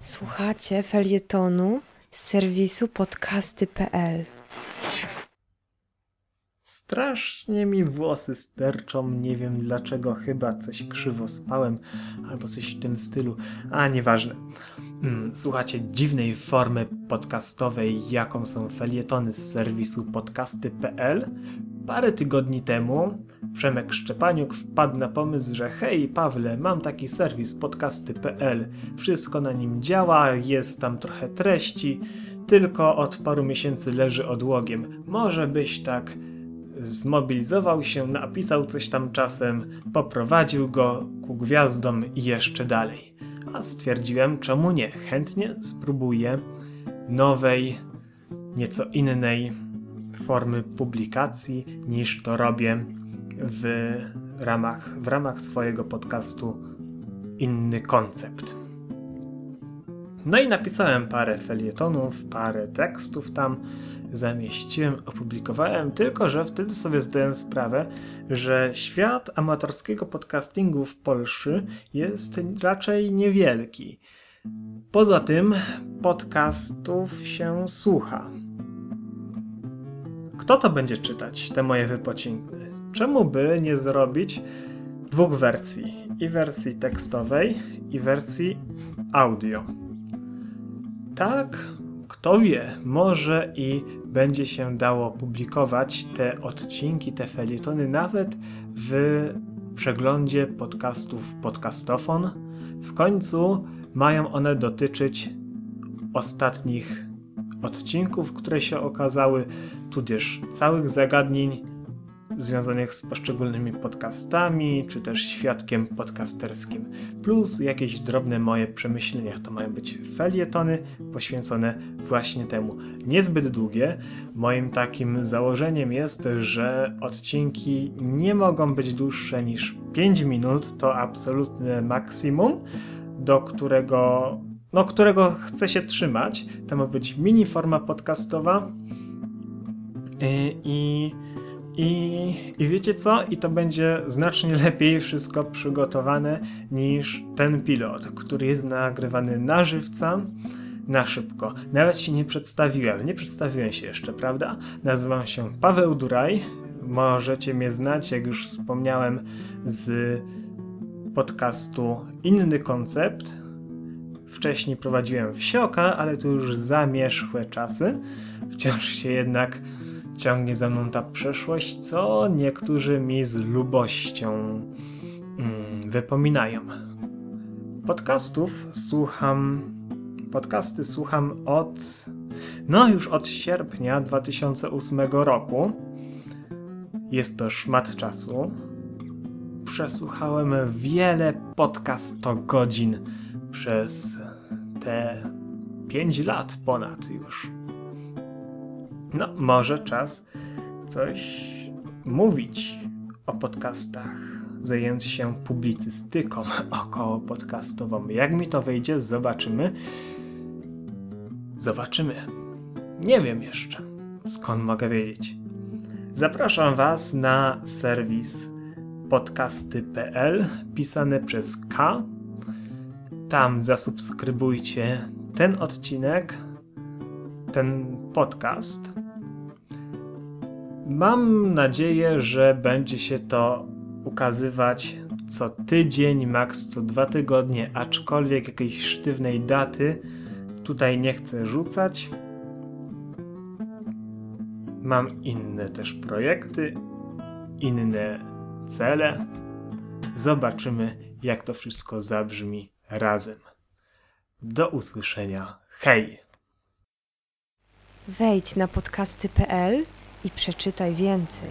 Słuchacie felietonu z serwisu podcasty.pl. Strasznie mi włosy sterczą, nie wiem dlaczego, chyba coś krzywo spałem, albo coś w tym stylu, a nieważne. Hmm, słuchacie dziwnej formy podcastowej, jaką są felietony z serwisu podcasty.pl. Parę tygodni temu Przemek Szczepaniuk wpadł na pomysł, że hej Pawle, mam taki serwis podcasty.pl, wszystko na nim działa, jest tam trochę treści, tylko od paru miesięcy leży odłogiem. Może byś tak zmobilizował się, napisał coś tam czasem, poprowadził go ku gwiazdom i jeszcze dalej. A stwierdziłem, czemu nie? Chętnie spróbuję nowej, nieco innej formy publikacji niż to robię w ramach, w ramach swojego podcastu Inny Koncept. No i napisałem parę felietonów, parę tekstów tam, zamieściłem, opublikowałem, tylko że wtedy sobie zdałem sprawę, że świat amatorskiego podcastingu w Polsce jest raczej niewielki. Poza tym podcastów się słucha. Kto to będzie czytać, te moje wypocinki? Czemu by nie zrobić dwóch wersji? I wersji tekstowej, i wersji audio. Tak, kto wie, może i będzie się dało publikować te odcinki, te felietony nawet w przeglądzie podcastów Podcastofon. W końcu mają one dotyczyć ostatnich odcinków, które się okazały, tudzież całych zagadnień związanych z poszczególnymi podcastami, czy też świadkiem podcasterskim, plus jakieś drobne moje przemyślenia. To mają być felietony poświęcone właśnie temu. Niezbyt długie. Moim takim założeniem jest, że odcinki nie mogą być dłuższe niż 5 minut, to absolutne maksimum, do którego no, którego chcę się trzymać. To ma być mini forma podcastowa. I, i, I wiecie co? I to będzie znacznie lepiej wszystko przygotowane niż ten pilot, który jest nagrywany na żywca, na szybko. Nawet się nie przedstawiłem. Nie przedstawiłem się jeszcze, prawda? Nazywam się Paweł Duraj. Możecie mnie znać, jak już wspomniałem, z podcastu Inny Koncept. Wcześniej prowadziłem wsioka, ale to już zamierzchłe czasy. Wciąż się jednak ciągnie za mną ta przeszłość, co niektórzy mi z lubością mm, wypominają. Podcastów słucham. Podcasty słucham od. No, już od sierpnia 2008 roku. Jest to szmat czasu. Przesłuchałem wiele podcastogodzin przez te 5 lat ponad już. No, może czas coś mówić o podcastach, zająć się publicystyką około podcastową. Jak mi to wyjdzie, zobaczymy. Zobaczymy. Nie wiem jeszcze, skąd mogę wiedzieć. Zapraszam Was na serwis podcasty.pl pisane przez K. Tam zasubskrybujcie ten odcinek, ten podcast. Mam nadzieję, że będzie się to ukazywać co tydzień, maks co dwa tygodnie, aczkolwiek jakiejś sztywnej daty tutaj nie chcę rzucać. Mam inne też projekty, inne cele. Zobaczymy, jak to wszystko zabrzmi razem. Do usłyszenia. Hej! Wejdź na podcasty.pl i przeczytaj więcej.